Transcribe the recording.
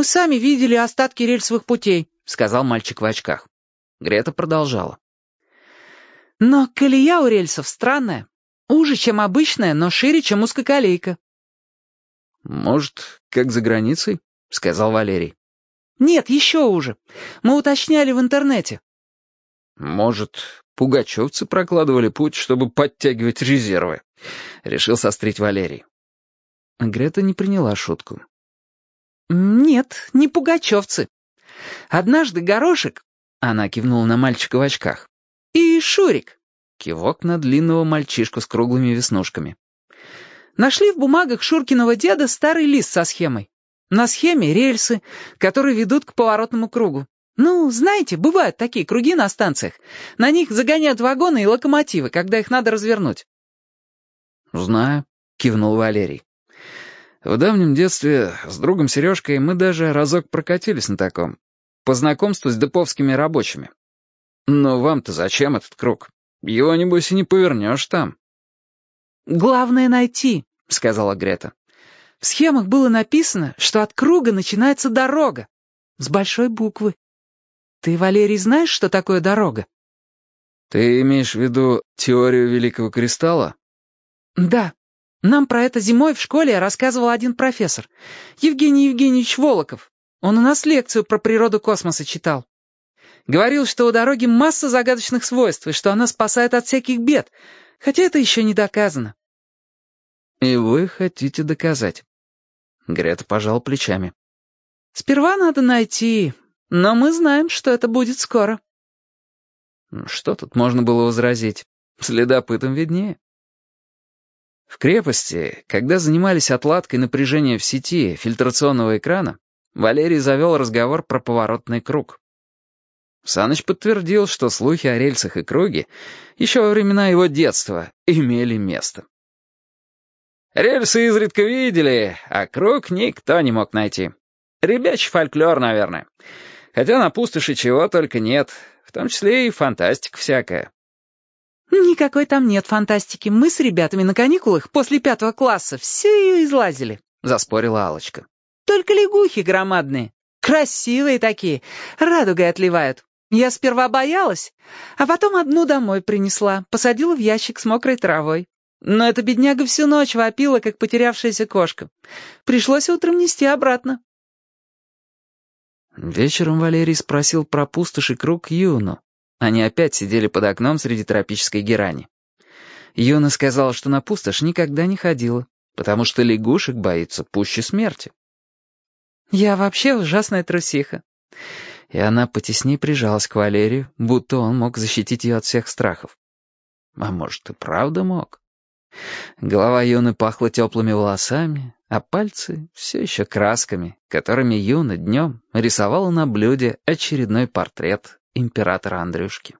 Мы сами видели остатки рельсовых путей», — сказал мальчик в очках. Грета продолжала. «Но колея у рельсов странная. Уже, чем обычная, но шире, чем узкоколейка». «Может, как за границей?» — сказал Валерий. «Нет, еще уже. Мы уточняли в интернете». «Может, пугачевцы прокладывали путь, чтобы подтягивать резервы?» — решил сострить Валерий. Грета не приняла шутку. «Нет, не пугачевцы. Однажды Горошек...» — она кивнула на мальчика в очках. «И Шурик...» — кивок на длинного мальчишку с круглыми веснушками. «Нашли в бумагах Шуркиного деда старый лист со схемой. На схеме рельсы, которые ведут к поворотному кругу. Ну, знаете, бывают такие круги на станциях. На них загоняют вагоны и локомотивы, когда их надо развернуть». «Знаю», — кивнул Валерий. В давнем детстве с другом Сережкой мы даже разок прокатились на таком. По знакомству с деповскими рабочими. Но вам-то зачем этот круг? Его, небось, и не повернешь там. «Главное найти», — сказала Грета. «В схемах было написано, что от круга начинается дорога. С большой буквы. Ты, Валерий, знаешь, что такое дорога?» «Ты имеешь в виду теорию Великого Кристалла?» «Да. Нам про это зимой в школе рассказывал один профессор, Евгений Евгеньевич Волоков. Он у нас лекцию про природу космоса читал. Говорил, что у дороги масса загадочных свойств, и что она спасает от всяких бед, хотя это еще не доказано. «И вы хотите доказать?» Грета пожал плечами. «Сперва надо найти, но мы знаем, что это будет скоро». Что тут можно было возразить? Следопытам виднее. В крепости, когда занимались отладкой напряжения в сети фильтрационного экрана, Валерий завел разговор про поворотный круг. Саныч подтвердил, что слухи о рельсах и круге еще во времена его детства имели место. Рельсы изредка видели, а круг никто не мог найти. Ребячий фольклор, наверное. Хотя на пустоши чего только нет, в том числе и фантастика всякая. «Никакой там нет фантастики. Мы с ребятами на каникулах после пятого класса все ее излазили», — заспорила алочка «Только лягухи громадные, красивые такие, радугой отливают. Я сперва боялась, а потом одну домой принесла, посадила в ящик с мокрой травой. Но эта бедняга всю ночь вопила, как потерявшаяся кошка. Пришлось утром нести обратно». Вечером Валерий спросил про пустошь круг Юну. Они опять сидели под окном среди тропической герани. Юна сказала, что на пустошь никогда не ходила, потому что лягушек боится пуще смерти. «Я вообще ужасная трусиха». И она потеснее прижалась к Валерию, будто он мог защитить ее от всех страхов. А может, и правда мог? Голова Юны пахла теплыми волосами, а пальцы все еще красками, которыми Юна днем рисовала на блюде очередной портрет императора Андрюшки.